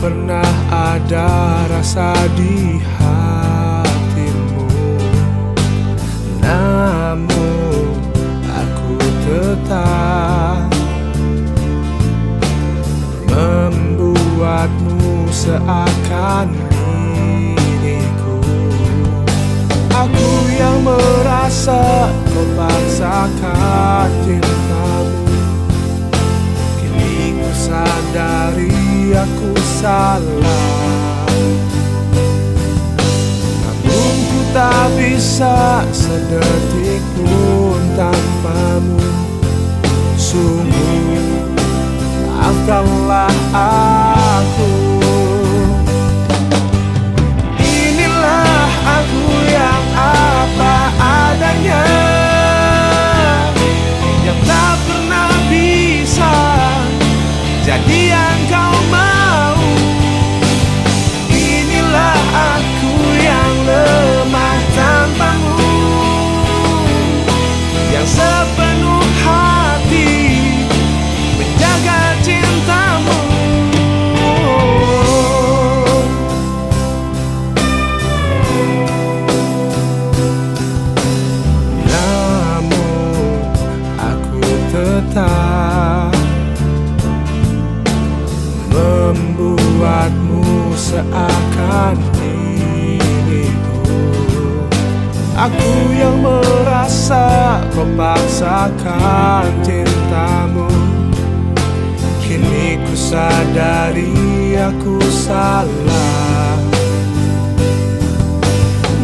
pernah ada rasa di hatimu. Namun aku tetap Membuatmu seakan milikku. Aku yang merasa kau paksakan cinta. bisa sedetik pun tanpamu. Sungguh akanlah aku membuatmu seakan diriku. Aku yang merasa kau paksakan cintamu. Kini ku sadari aku salah.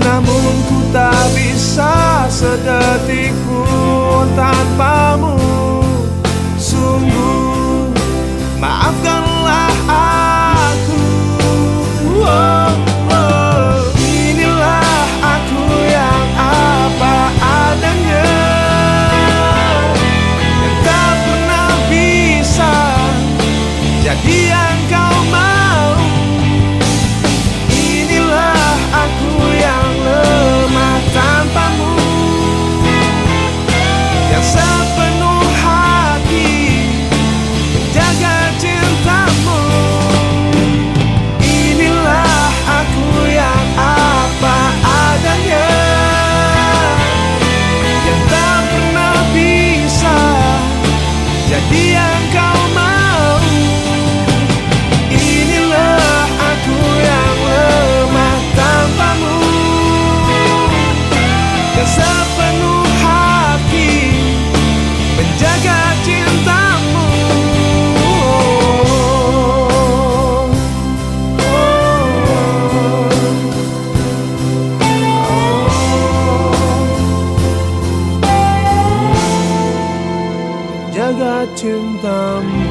Namun ku tak bisa sedetik pun tanpamu. 简单。